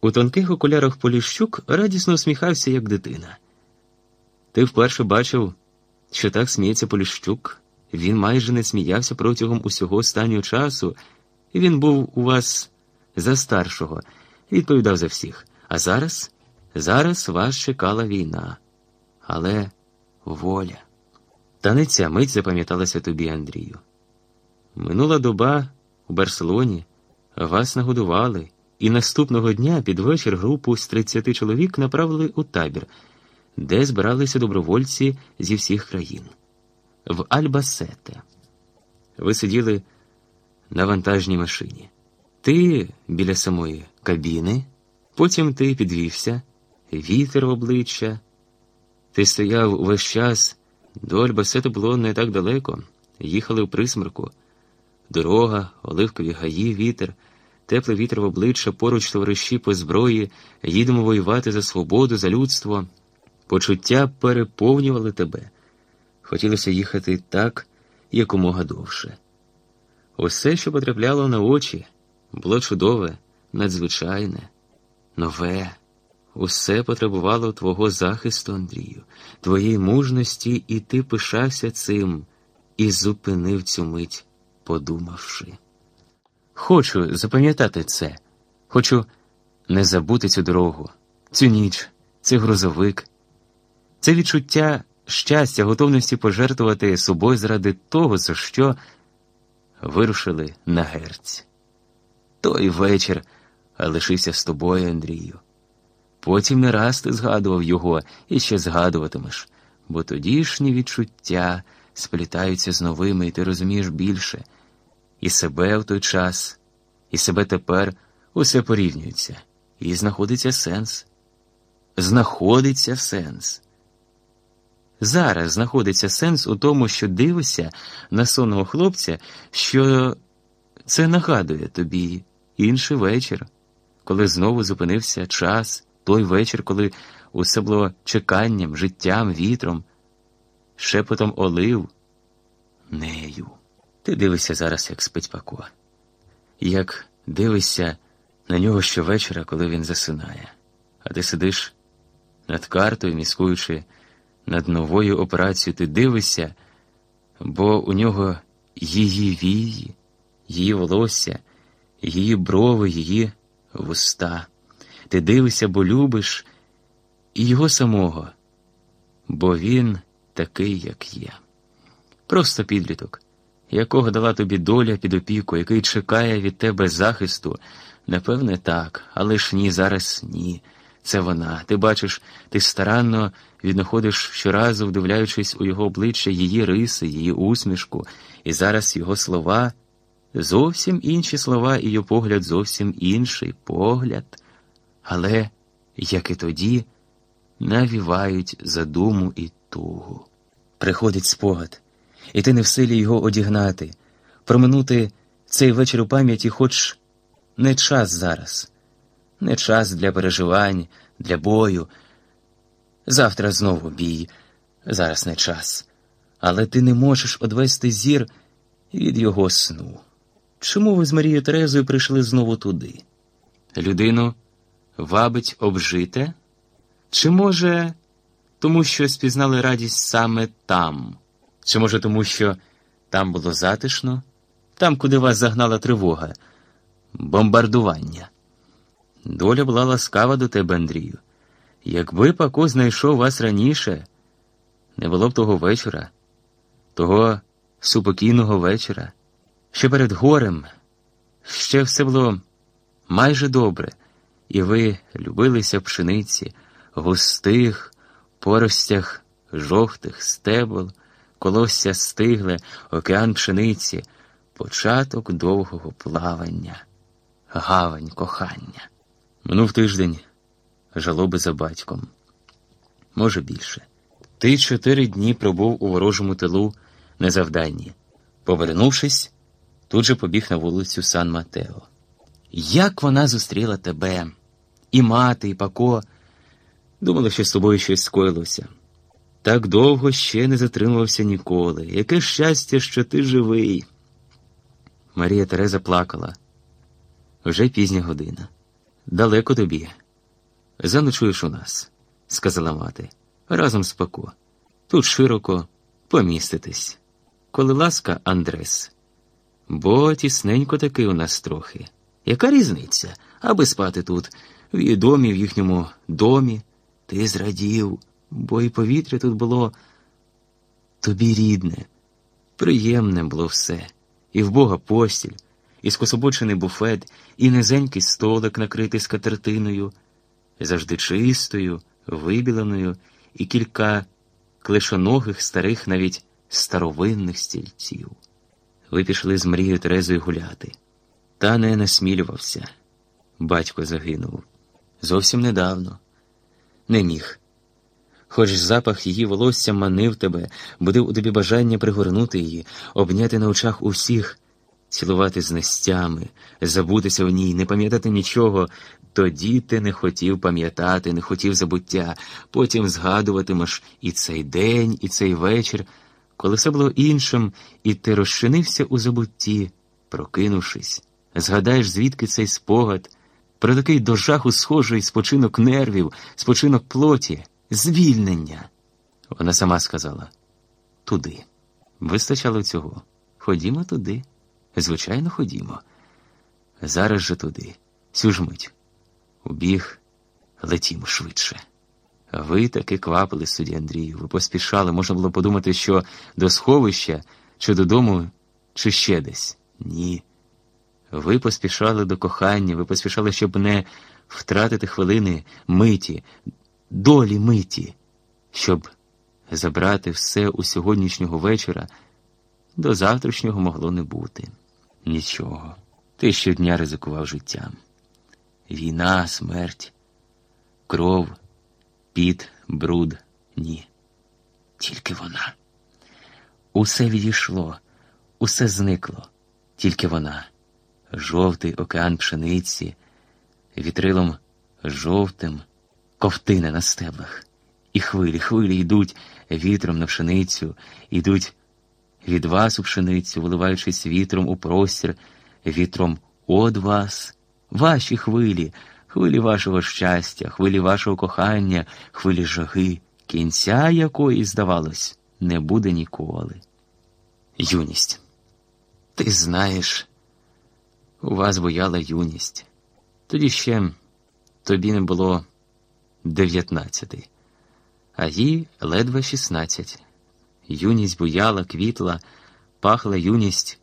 У тонких окулярах Поліщук радісно усміхався, як дитина. Ти вперше бачив, що так сміється Поліщук. Він майже не сміявся протягом усього останнього часу, і він був у вас за старшого, відповідав за всіх. А зараз, зараз вас чекала війна. Але воля. Та не ця мить запам'яталася тобі, Андрію. Минула доба у Барселоні вас нагодували, і наступного дня під вечір групу з 30 чоловік направили у табір, де збиралися добровольці зі всіх країн. В Альбасете. Ви сиділи на вантажній машині. Ти біля самої кабіни, потім ти підвівся, вітер в обличчя. Ти стояв весь час, до Альбасету було не так далеко. Їхали в присмерку. Дорога, оливкові гаї, вітер, теплий вітер в обличчя, поруч товариші по зброї, їдемо воювати за свободу, за людство. Почуття переповнювали тебе. Хотілося їхати так, якомога довше. Усе, що потрапляло на очі, було чудове, надзвичайне, нове. Усе потребувало твого захисту, Андрію, твоєї мужності, і ти пишався цим і зупинив цю мить, подумавши. Хочу запам'ятати це, хочу не забути цю дорогу, цю ніч, цей грузовик, це відчуття щастя, готовності пожертвувати собою заради того, за що вирушили на герць. Той вечір лишився з тобою, Андрію. Потім не раз ти згадував його і ще згадуватимеш, бо тодішні відчуття сплітаються з новими, і ти розумієш більше. І себе в той час, і себе тепер усе порівнюється, і знаходиться сенс. Знаходиться сенс. Зараз знаходиться сенс у тому, що дивишся на сонного хлопця, що це нагадує тобі інший вечір, коли знову зупинився час, той вечір, коли усе було чеканням, життям, вітром, шепотом олив, нею. Ти дивишся зараз, як спить Пако, як дивишся на нього щовечора, коли він засинає, а ти сидиш над картою, міскуючи над новою операцією, ти дивишся, бо у нього її вії, її волосся, її брови, її вуста. Ти дивишся, бо любиш і його самого, бо він такий, як є. Просто підліток, якого дала тобі доля під опіку, який чекає від тебе захисту. Напевне, так, але ж ні, зараз ні. Це вона. Ти бачиш, ти старанно віднаходиш щоразу, вдивляючись у його обличчя її риси, її усмішку, і зараз його слова зовсім інші слова, і його погляд зовсім інший погляд, але, як і тоді, навівають задуму і тугу. Приходить спогад, і ти не в силі його одігнати, проминути цей вечір у пам'яті, хоч не час зараз, не час для переживань, для бою. Завтра знову бій, зараз не час, але ти не можеш одвести зір від його сну. Чому ви з Марією Терезою прийшли знову туди? Людину вабить обжите? Чи може тому, що спізнали радість саме там? Чи може тому, що там було затишно, там, куди вас загнала тривога, бомбардування? Доля була ласкава до тебе, Андрію. Якби Пако знайшов вас раніше, не було б того вечора, того супокійного вечора, ще перед горем, ще все було майже добре, і ви любилися пшениці, густих, поростях жовтих стебл, колосся стигле, океан пшениці, початок довгого плавання, гавань кохання. Минув тиждень жалоби за батьком. Може, більше. Ти чотири дні пробув у ворожому тилу на завданні. Повернувшись, тут же побіг на вулицю Сан Матео. Як вона зустріла тебе, і мати, і Пако, думали, що з тобою щось скоїлося. Так довго ще не затримувався ніколи. Яке щастя, що ти живий. Марія Тереза плакала. Вже пізня година. Далеко тобі. Заночуєш у нас, сказала мати, разом з Пако. Тут широко поміститись. Коли ласка, Андрес. Бо тісненько таки у нас трохи. Яка різниця, аби спати тут, в в їхньому домі? Ти зрадів, бо і повітря тут було тобі рідне, приємне було все, і в Бога постіль, і скособочений буфет, і низенький столик, накритий скатертиною, завжди чистою, вибіленою, і кілька клешоногих старих, навіть старовинних стільців. Ви пішли з Марією Терезою гуляти. Та не насмілювався. Батько загинув. Зовсім недавно. Не міг. Хоч запах її волосся манив тебе, будив у тобі бажання пригорнути її, обняти на очах усіх, цілувати з нестями, забутися в ній, не пам'ятати нічого. Тоді ти не хотів пам'ятати, не хотів забуття, потім згадуватимеш і цей день, і цей вечір, коли все було іншим, і ти розчинився у забутті, прокинувшись, згадаєш, звідки цей спогад, про такий до жаху схожий спочинок нервів, спочинок плоті звільнення. Вона сама сказала туди. Вистачало цього. Ходімо туди. Звичайно, ходімо. Зараз же туди. Сю ж мить. Убіг, летімо швидше. Ви таки квапили, судді Андрію, ви поспішали. Можна було подумати, що до сховища, чи додому, чи ще десь. Ні. Ви поспішали до кохання, ви поспішали, щоб не втратити хвилини миті, долі миті, щоб забрати все у сьогоднішнього вечора, до завтрашнього могло не бути. Нічого. Ти щодня ризикував життям. Війна, смерть, кров, піт, бруд, ні. Тільки вона. Усе відійшло, усе зникло, тільки вона. Жовтий океан пшениці, вітрилом жовтим ковтини на стеблах. І хвилі, хвилі йдуть вітром на пшеницю, йдуть від вас у пшеницю, виливаючись вітром у простір, вітром од вас, ваші хвилі, хвилі вашого щастя, хвилі вашого кохання, хвилі жаги, кінця якої, здавалось, не буде ніколи. Юність. Ти знаєш, у вас бояла юність. Тоді ще тобі не було дев'ятнадцятий, а їй ледве шістнадцять. Юність буяла, квітла, пахла юність